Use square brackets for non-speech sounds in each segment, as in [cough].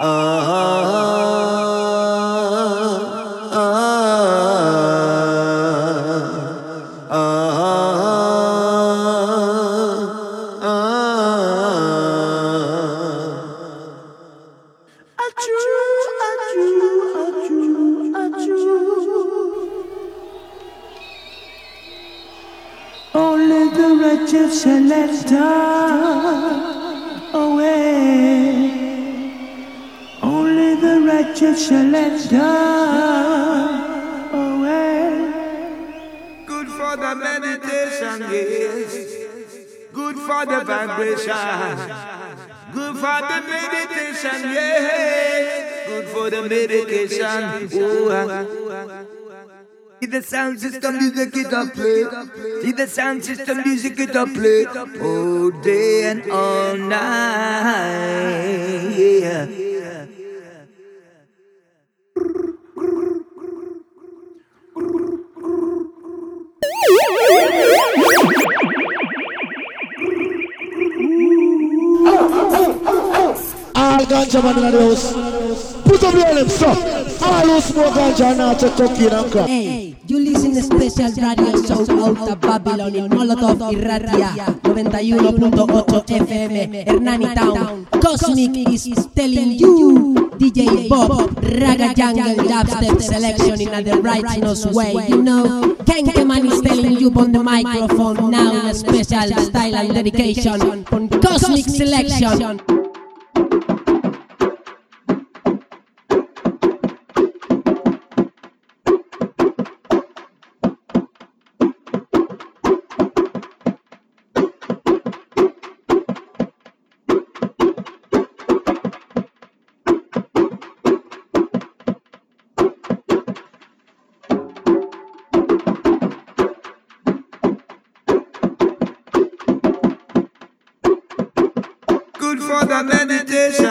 sound sound system music it up play. All day and all night. Yeah. All ganja man in the house. Put up your lips, up. All who smoke ganja now to cocaine and crack. Hey. Listen to special radio show out of Babylon in Molotoff Irratia 91.8 FM Hernani Town. Kosmik is telling you DJ Bob Ragga Jungle Dubstep selection in the righteous way You know. Kenkeman is telling you on the microphone now in a special style and dedication. On Kosmik selection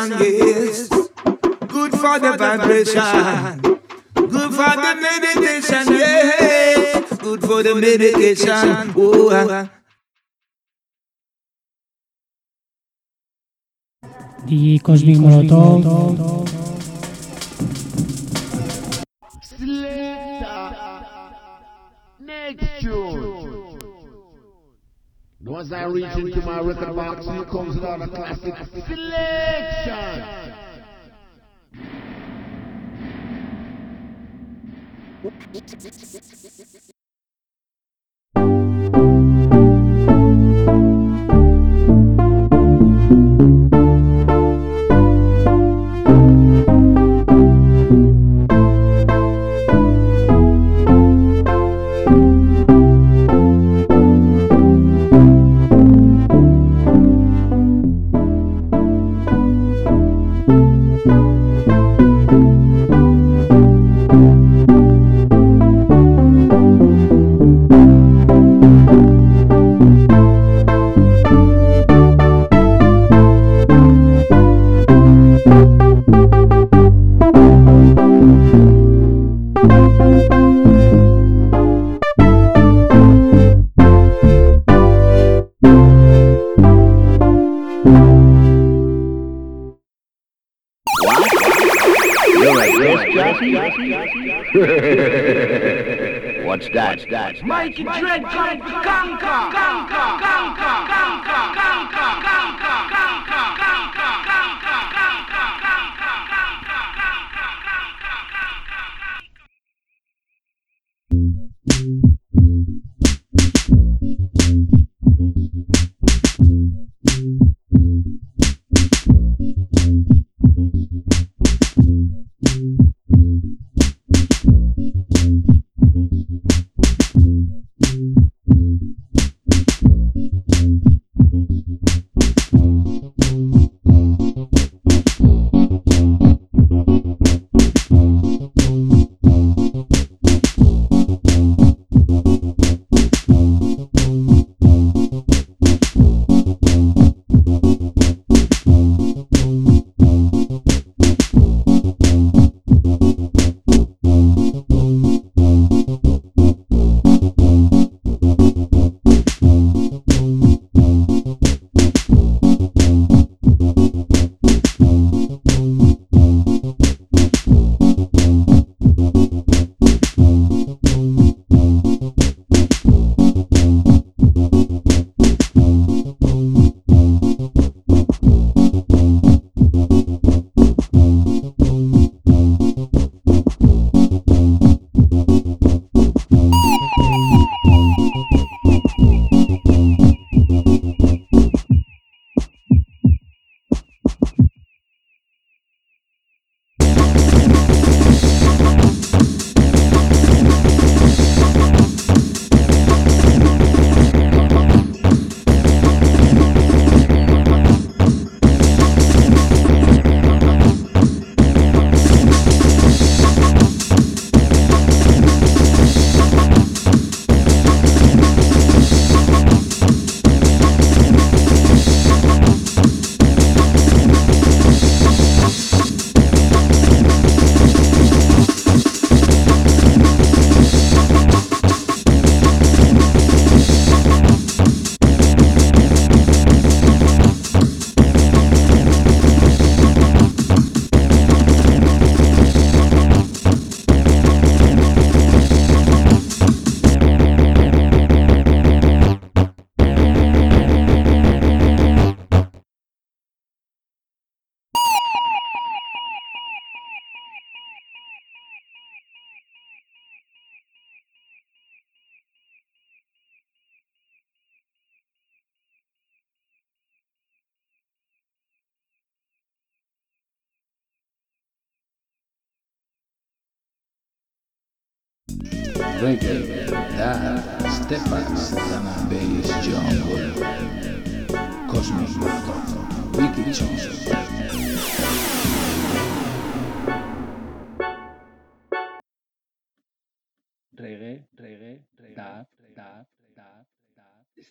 vibration. Good for the vibration. Good for the meditation, yes. Good for the medication. Oh, DJ ah. Kosmik Molotoff. Next tune. Once I reach into my record box, here comes another classic selection.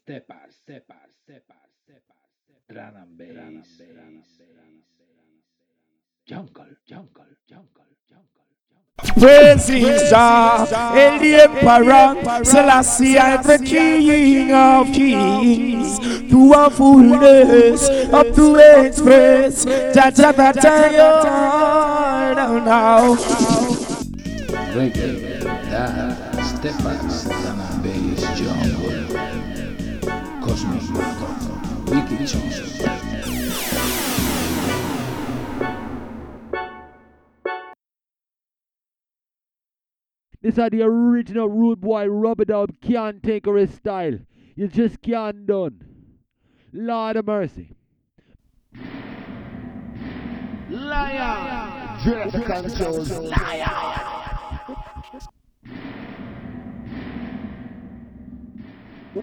Dab, steppers, steppers, steppers, steppers, drum and bass, jungle, jungle, jungle, jungle. Praise Jah, El the Emperor, Selassie, I'm the King of Kings. To a fullness up to express, Jah Jah that I now now. Reggae, dab, steppers, drum This are the original rude boy rubber dub can't take his style. You just can't done. Lord of mercy. Liar! Dread controls. Liar! Yeah,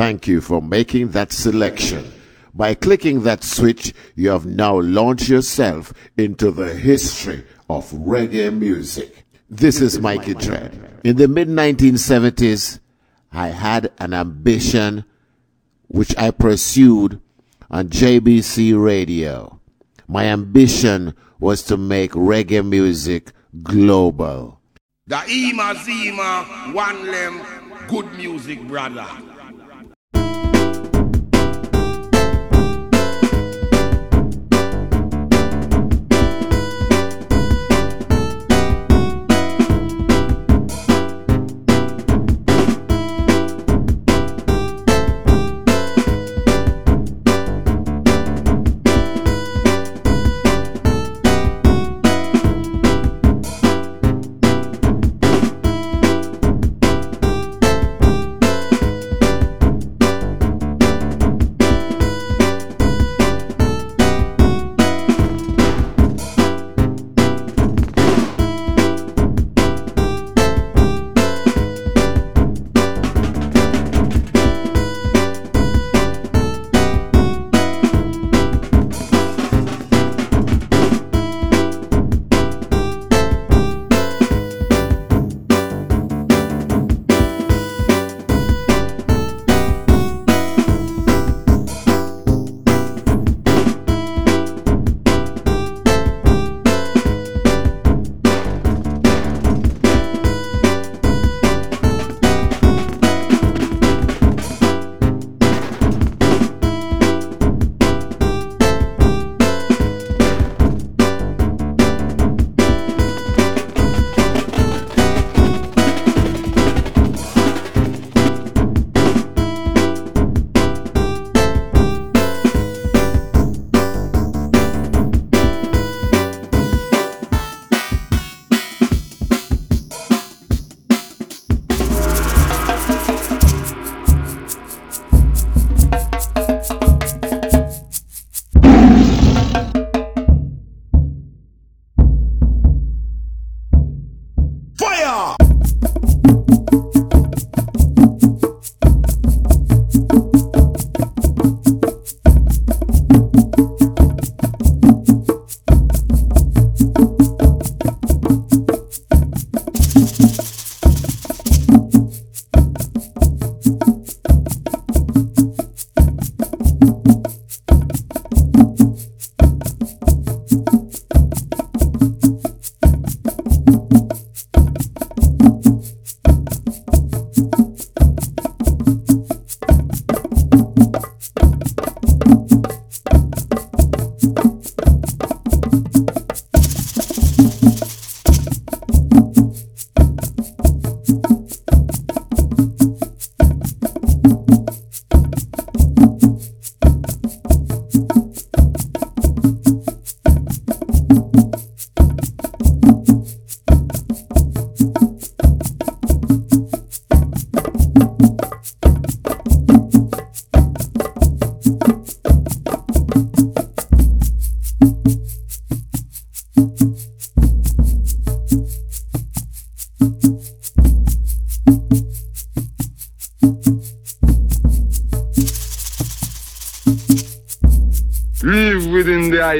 Thank you for making that selection. By clicking that switch, you have now launched yourself into the history of reggae music. This is Mikey Dread. In the mid 1970s, I had an ambition which I pursued on JBC radio. My ambition was to make reggae music global. The Ima Zima, one lem, good music, brother.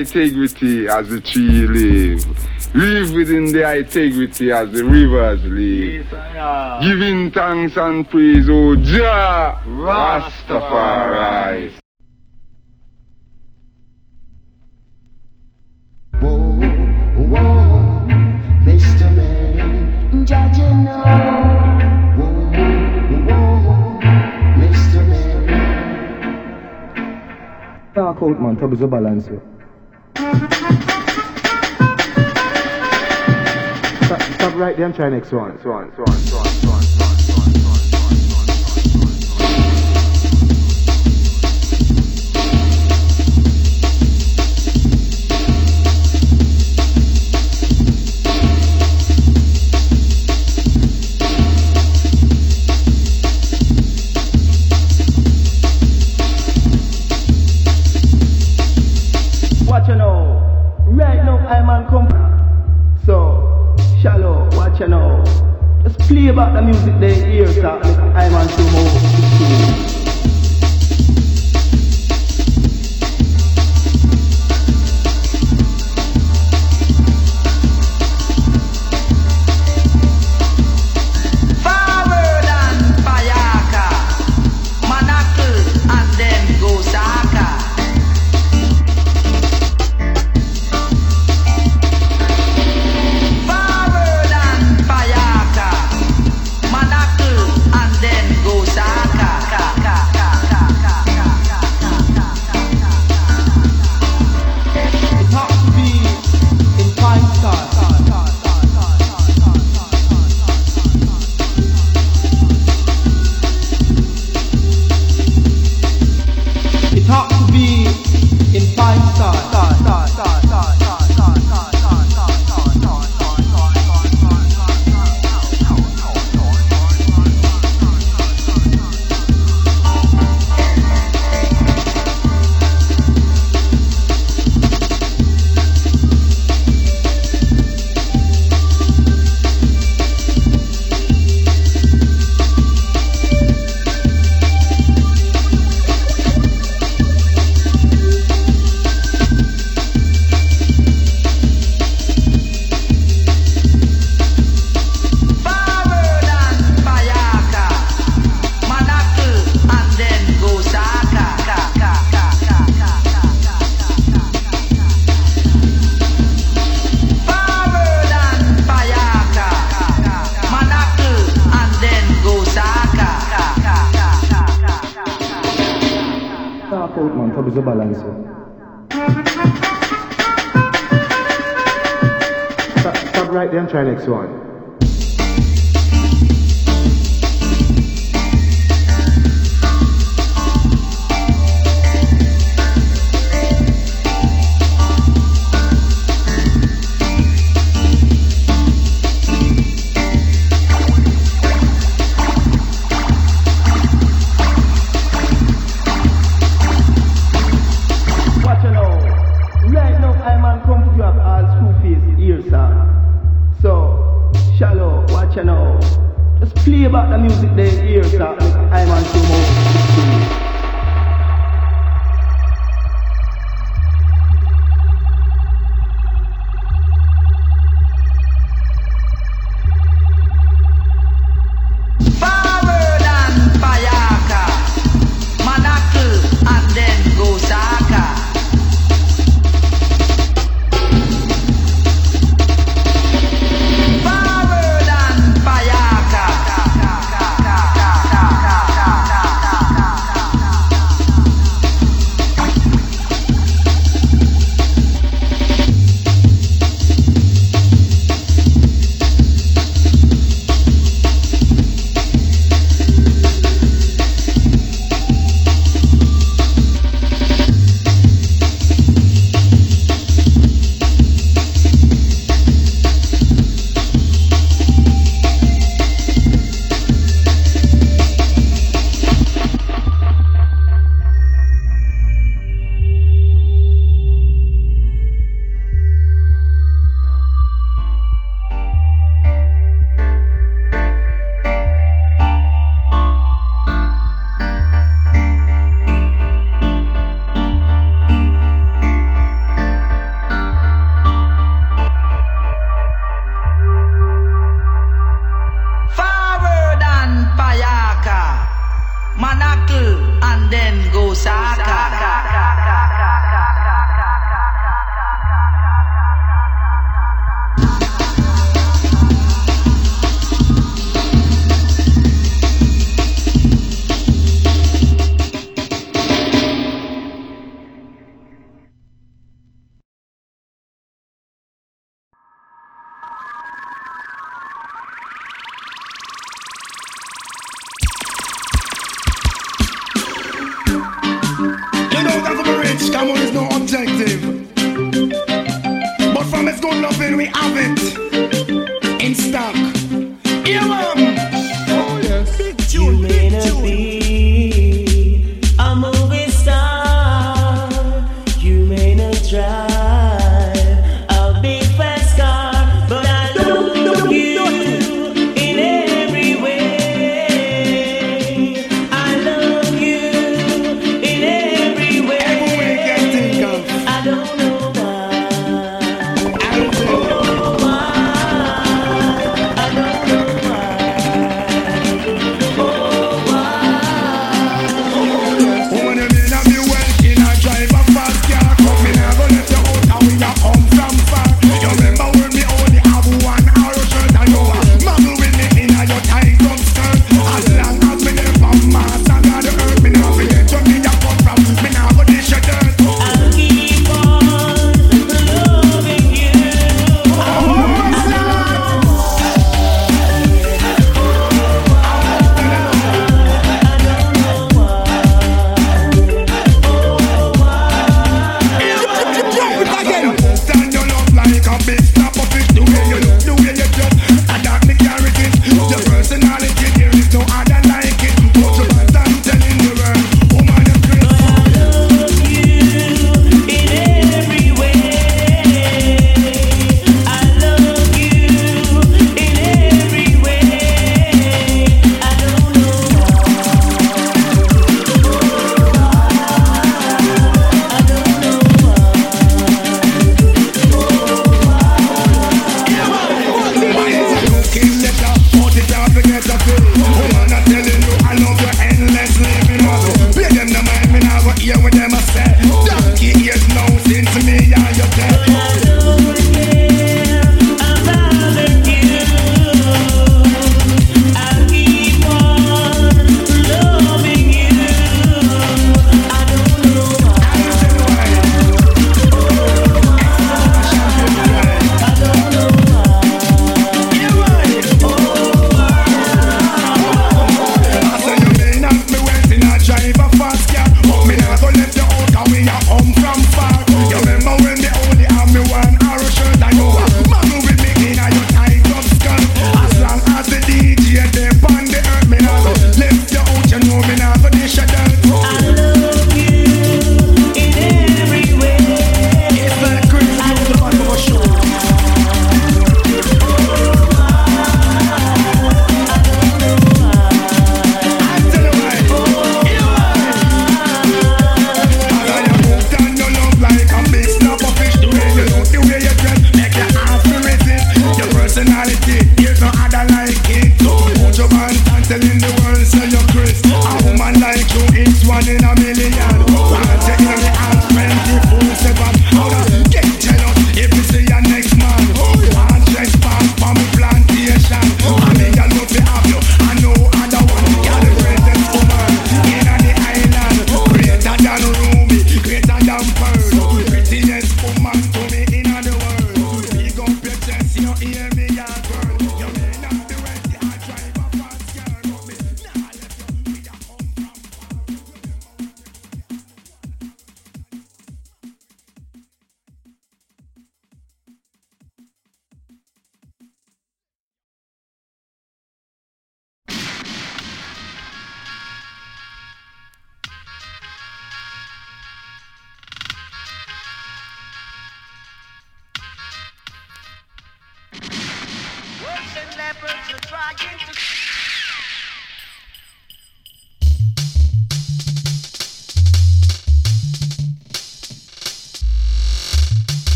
Integrity as the tree live. Live within the integrity as the rivers live. Giving thanks and praise, O Jah Rastafari. Mr. Man, Judge, you know. Whoa, whoa, whoa, Mr. Man. Talk out, man. Trouble the balance. yo. Right there and try next one. Swan, swan, swan, swan, swan. About the music they hear, so I'm on two more.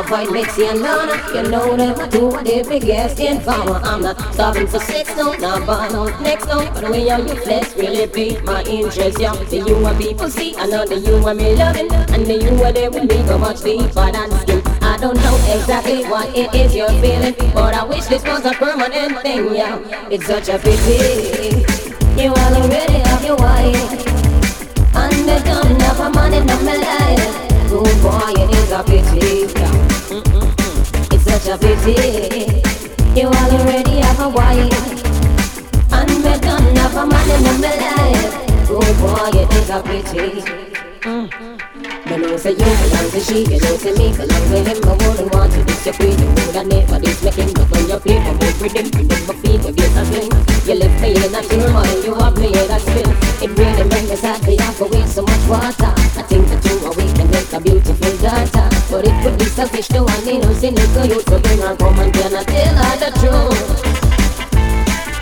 Avoid and Lana You know them, I do what they biggest informer I'm not starving for sex, no, not born out next, no. But the way how you really beat my interest, yeah The you and people see, I know the you and me loving. And the you and them will be go much deeper than skin I don't know exactly what it is you're feeling But I wish this was a permanent thing, yeah It's such a pity. You already have your wife. Have a man in my life Good boy, it is a pity. It's such a pity. You already have a wife, and me don't have a man in my life. Good boy, it is a pity. You know, say you belong to she, you know, say me belong to him. I wouldn't want to disappoint you. Would I never this making look on your plate? I move with him, with him, my feet, with you, something. You left me in a turmoil, you have me in a spin. It really makes me sad, we have to waste so much water. I think the of we can make a beautiful daughter. But it would be selfish to one innocent little youth to bring her home and then I tell her the truth.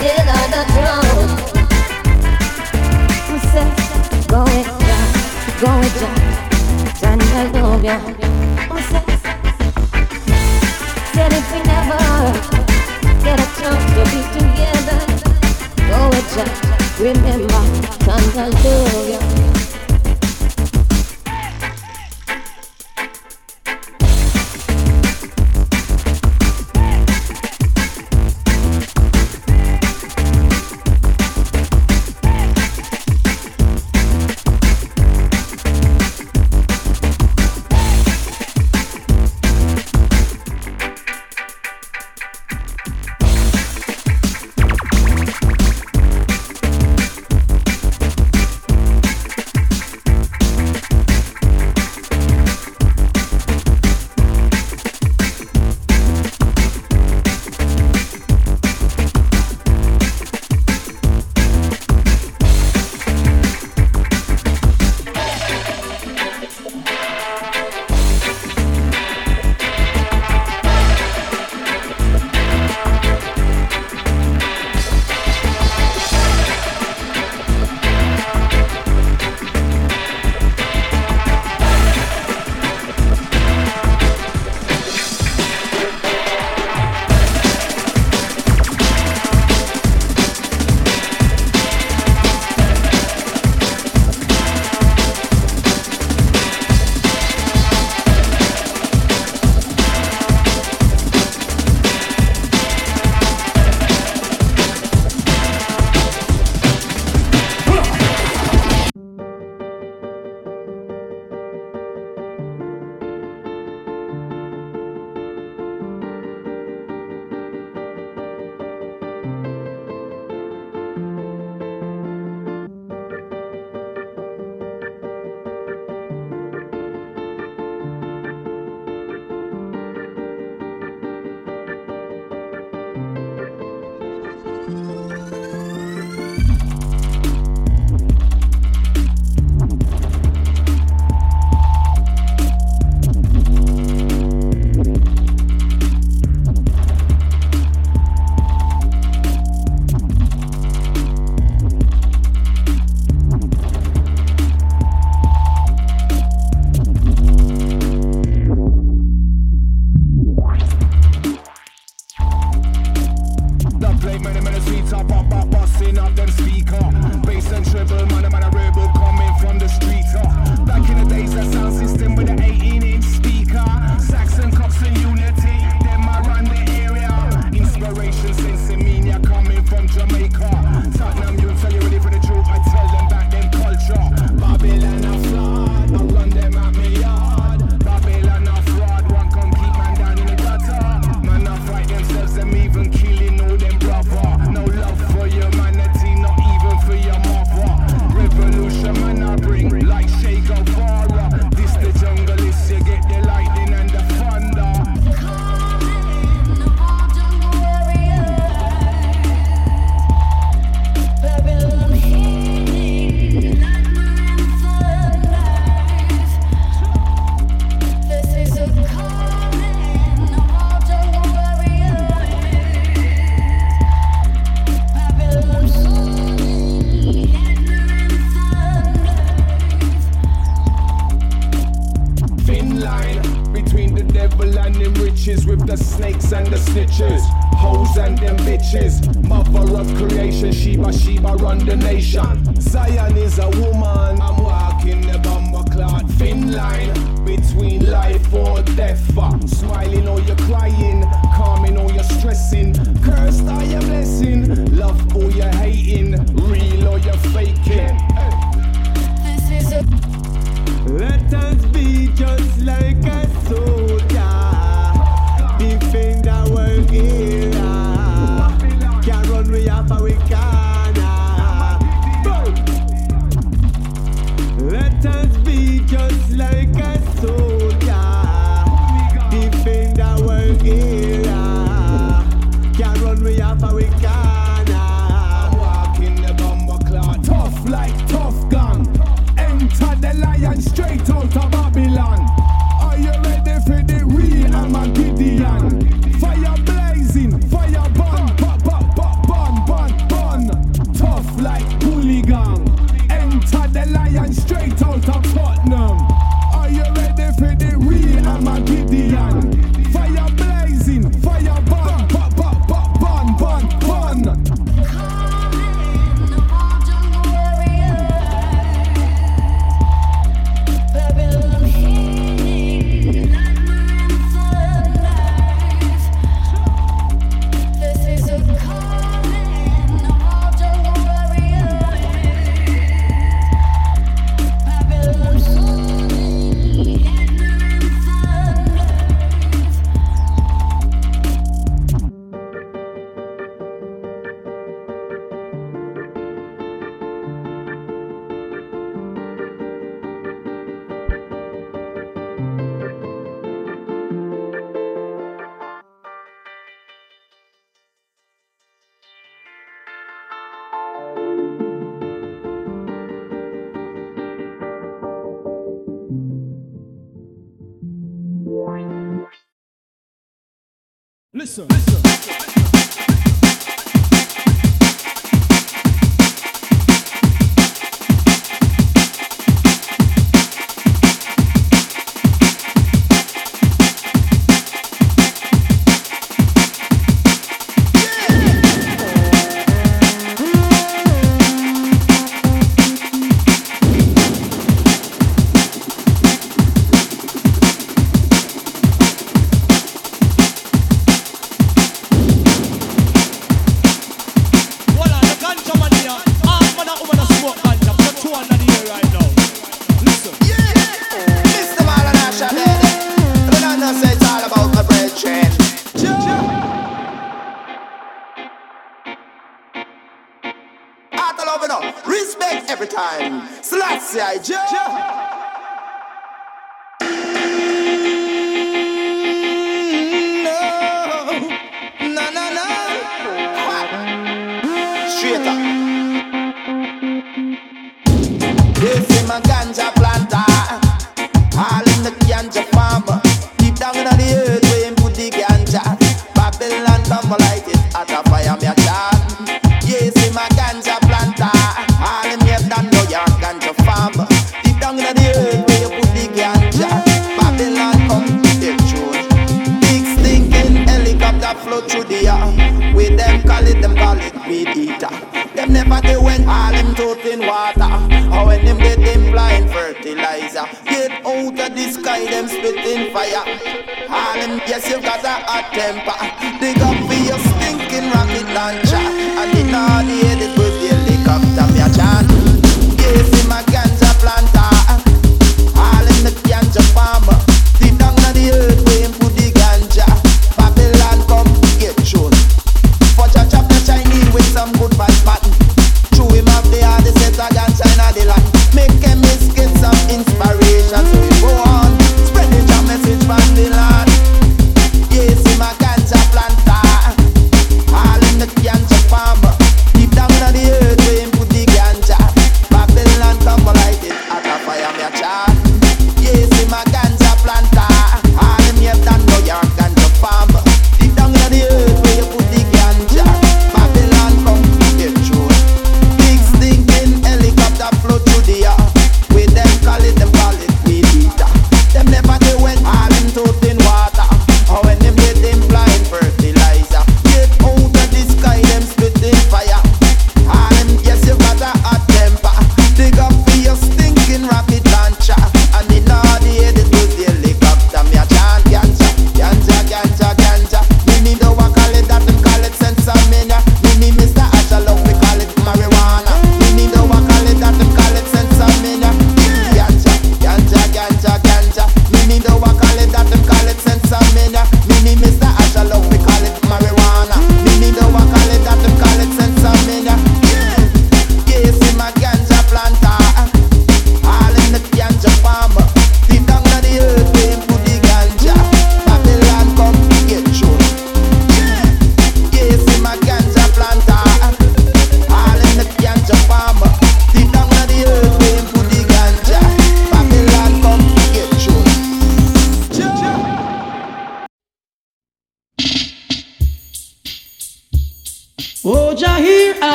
Tell her the truth. Says, go with ya, go with ya. And I love ya. Said if we never get a chance to be together, go with ya. Remember, and I love ya.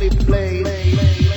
Chalice of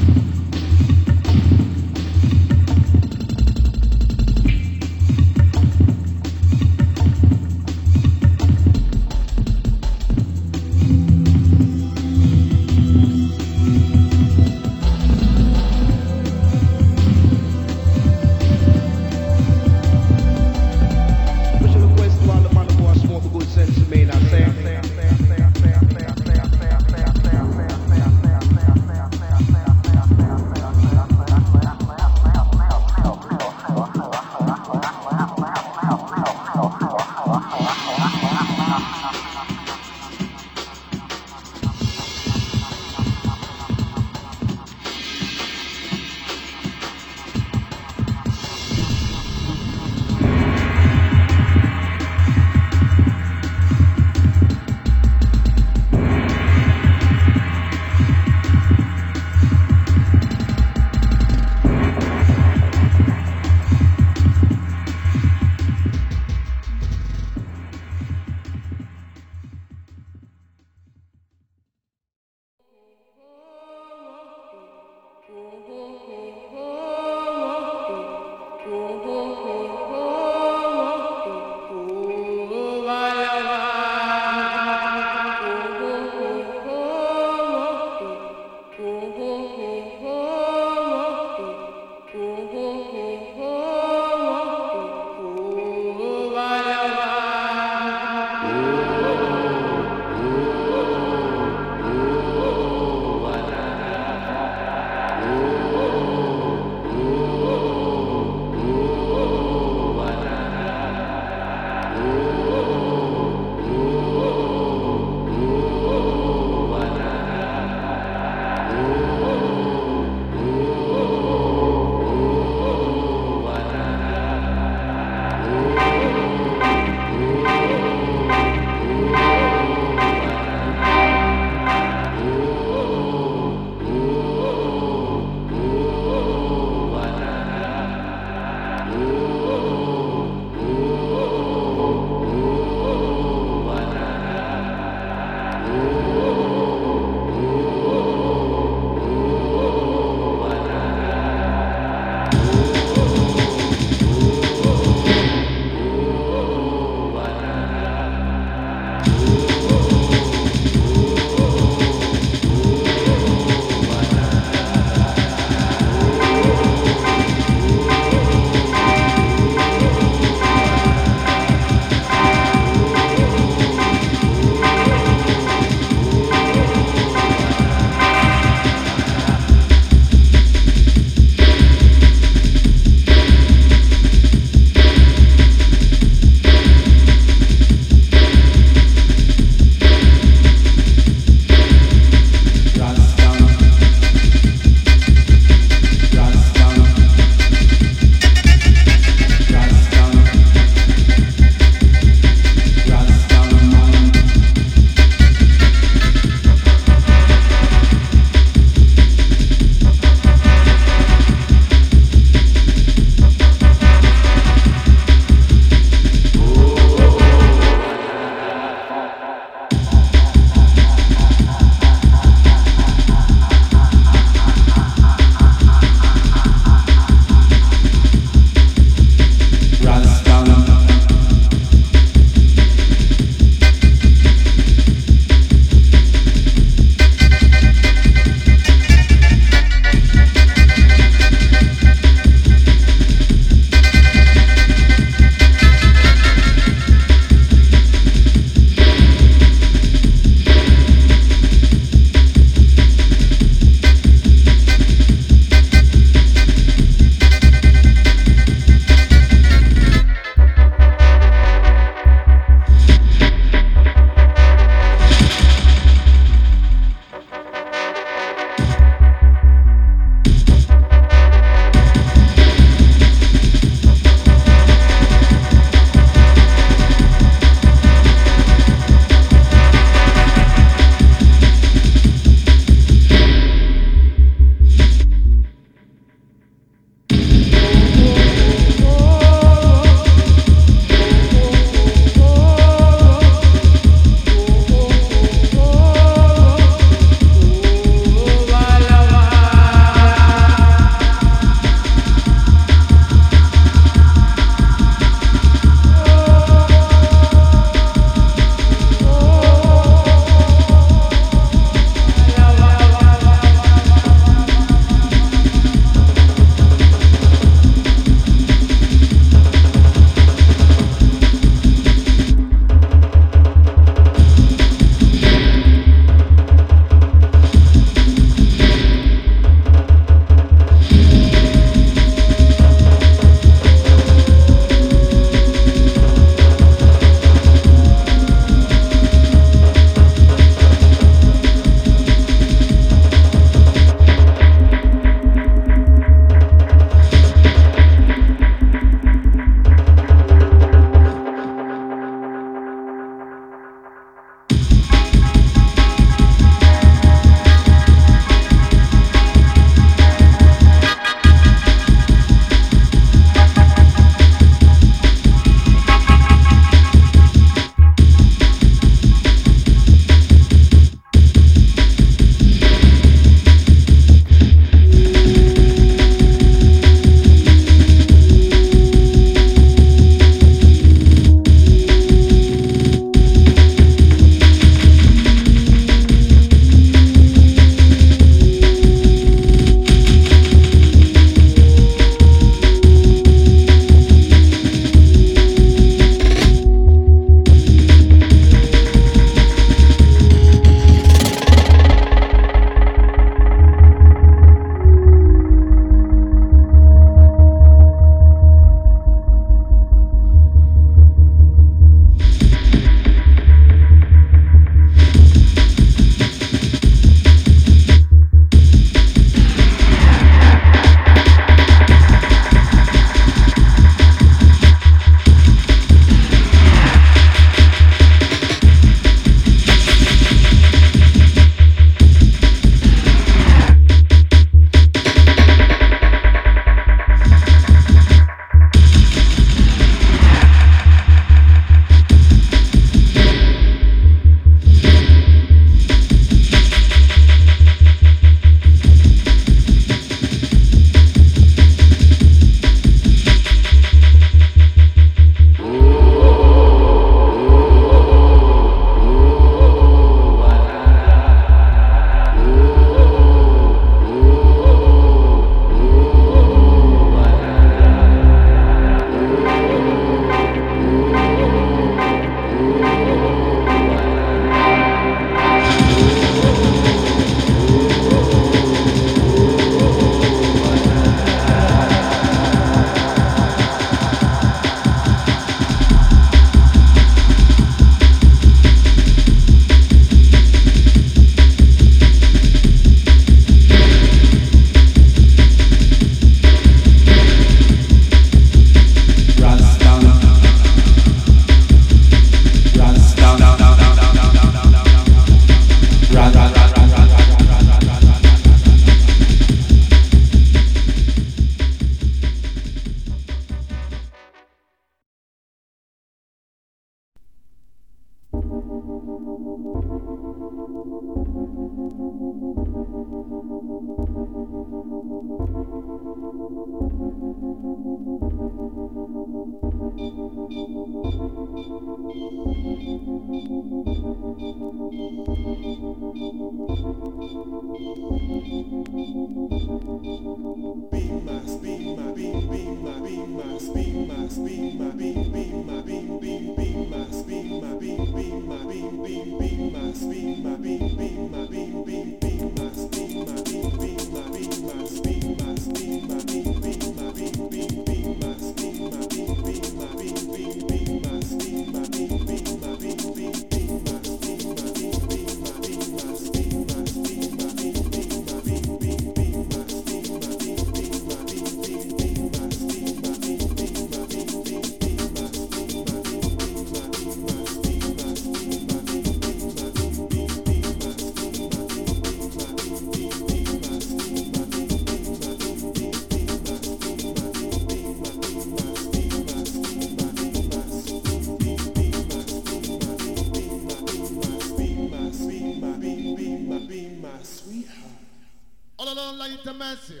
All along like the mercy.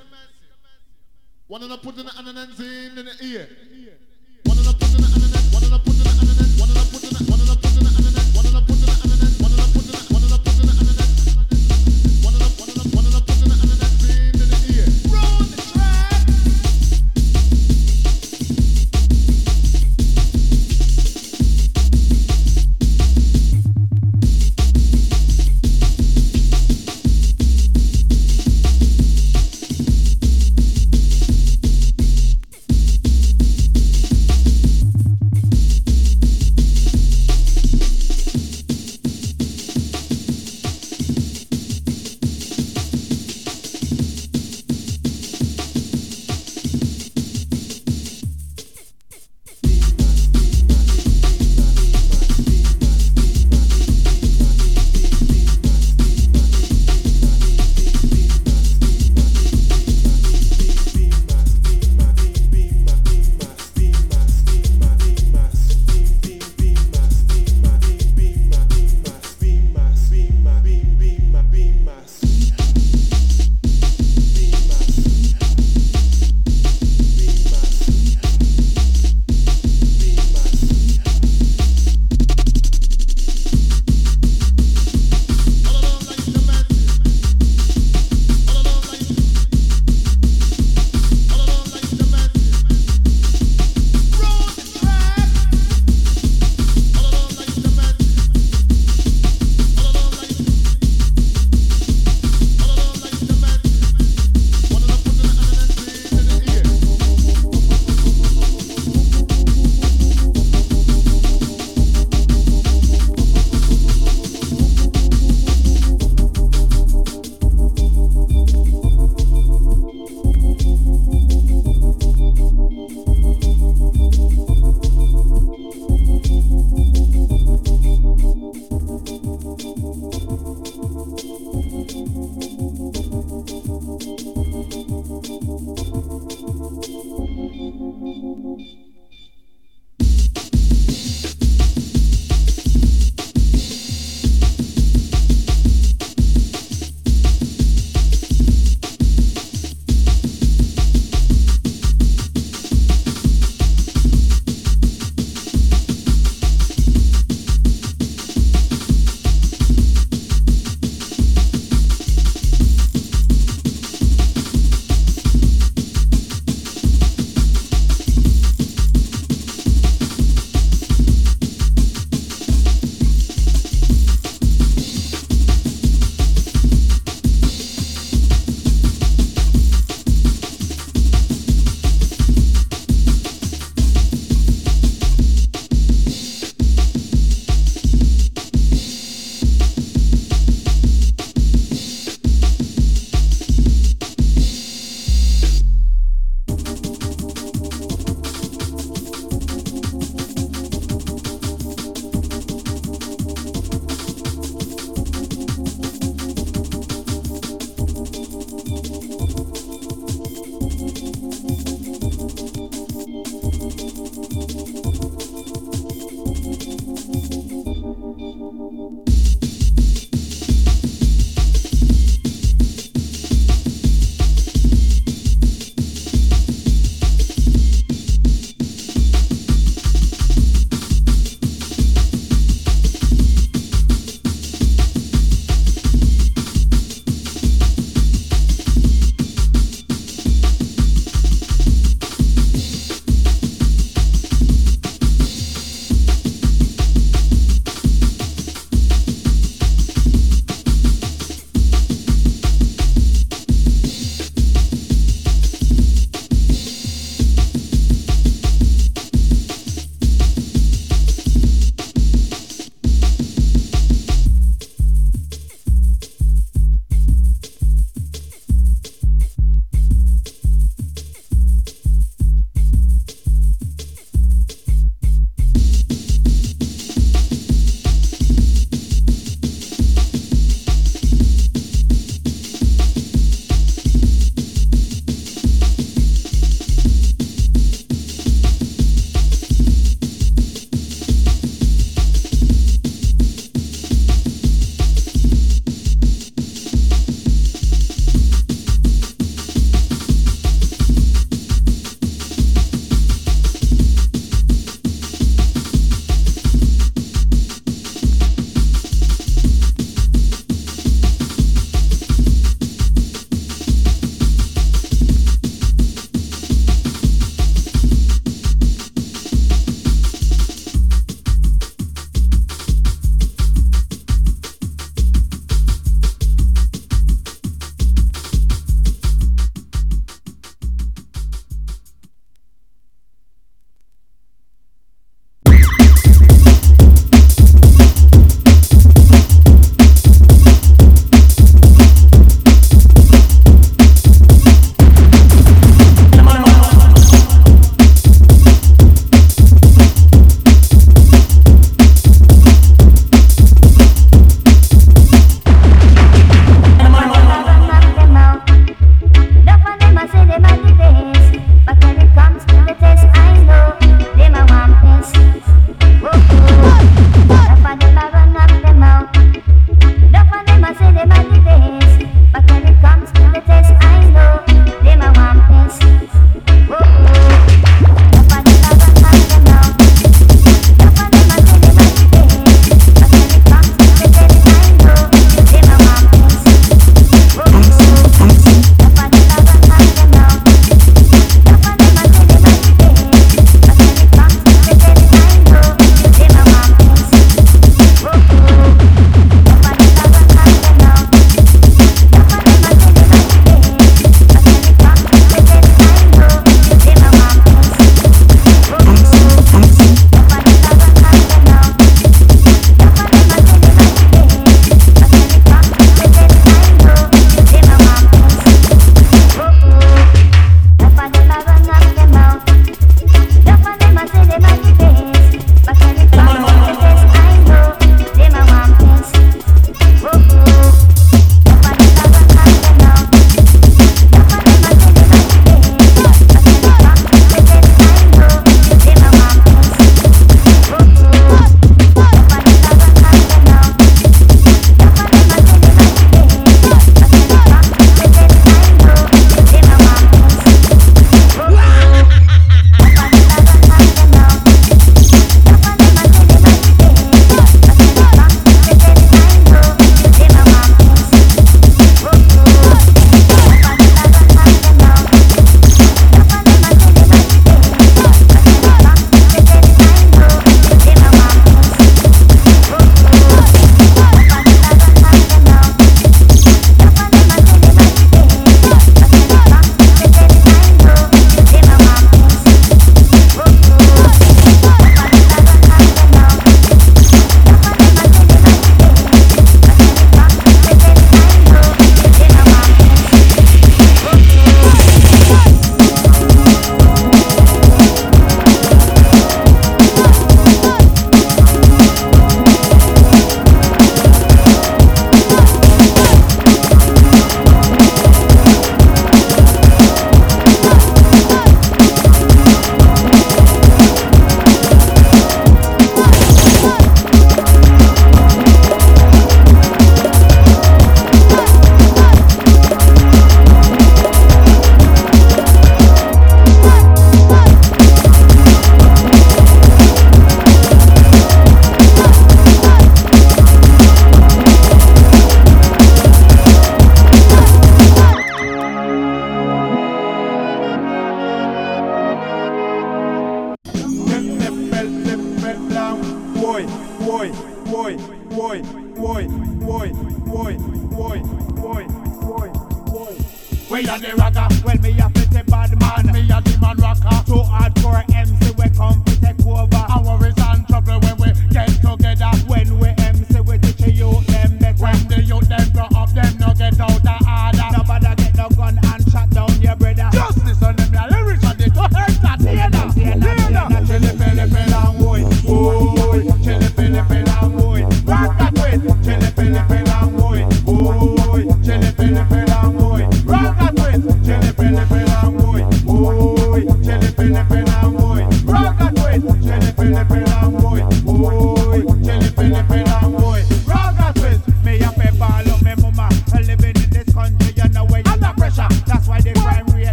One of them put in the ananas in the ear. One of them put in the ananas, one of them put in the ananas, one of them put in the, one of them put in the ananas,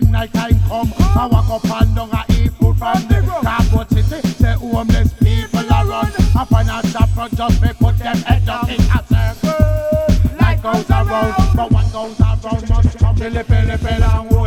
when night time come. I walk up and down, I eat food from the Cabo City. Say homeless people are run. I find a shop front just me put them head up in a circle. Life goes around, but what goes around must come. Billy, Billy, Billy,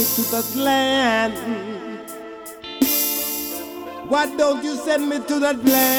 me to the land? Why don't you send me to that land?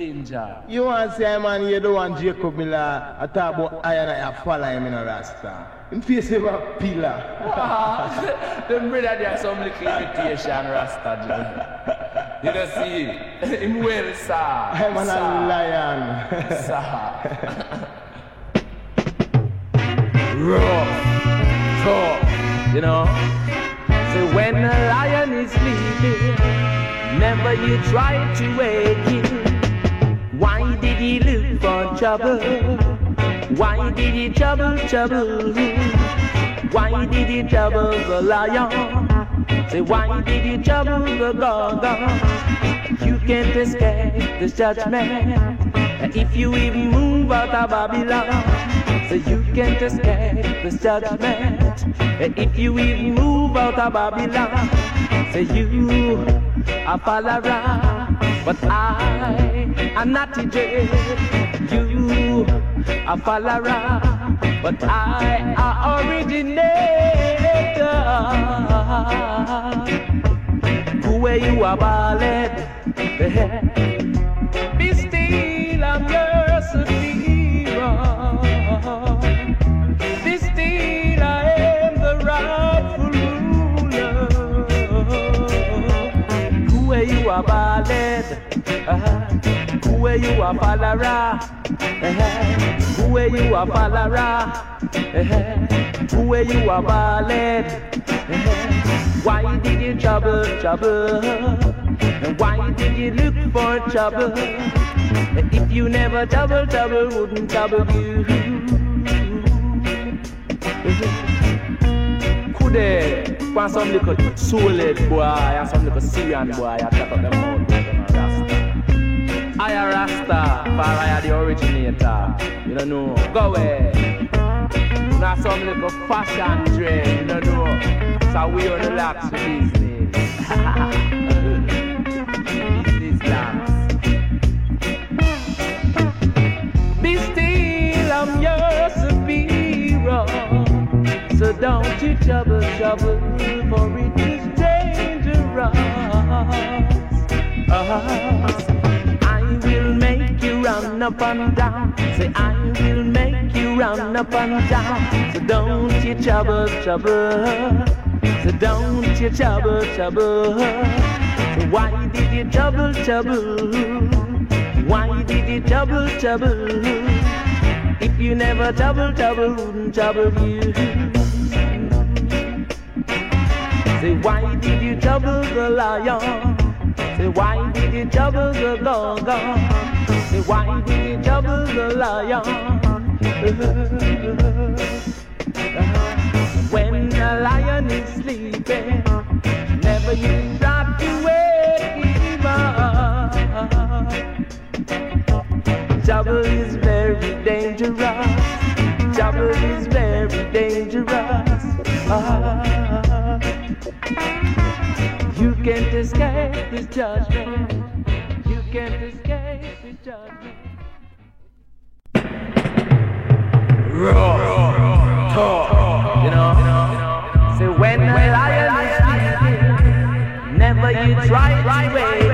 Ninja. You want to say, man, you don't want Jacob Miller. I talk about I and I follow him in a rasta. Him face him a pillar. [laughs] Them brother there some little imitation Rasta. [laughs] You don't see [laughs] him well sir. I'm Sir. lion. Sir. Rough, tough, you know. So when a lion is sleeping, never you try to trouble? Why did he trouble, trouble? Why did he trouble the lion? Say why did he trouble the gaga? You can't escape this judgment. If you even move out of Babylon, so you can't escape this judgment. If you even move out of Babylon, say you a follower, but I am not a dread. You a follower, but I a originator. Where you are ballad, eh, eh. Are ballad, uh-huh. where you are follower, uh-huh. where you are follower, uh-huh. where you are ballad. Why did you trouble, trouble? Why did you look for trouble? If you never trouble, trouble wouldn't trouble you. Could they want some little soul-head boy. And some little Syrian boy. I talk up them out I a Rasta, for I the originator. You don't know. Go away. Now some little fashion trend, you don't know. So we on the lax business. [laughs] business lax. Be still, I'm your superior. So don't you trouble, trouble, for it is dangerous. You run up and down. Say I will make you run up and down. So don't you trouble, trouble. So don't you trouble, trouble. Why did you trouble, trouble? Why did you trouble, trouble? If you never trouble, trouble wouldn't trouble you. Say why did you trouble the lion? Say why did you trouble the gorgon? Say why you trouble the lion? When the lion is sleeping, never you try to wake him up. Trouble is very dangerous. Trouble is very dangerous. Ah. You can't escape his judgment. You can't escape judgment. Raw, talk, when lion is never you try to wake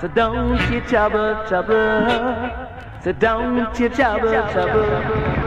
So don't you trouble, trouble. So don't you trouble, trouble.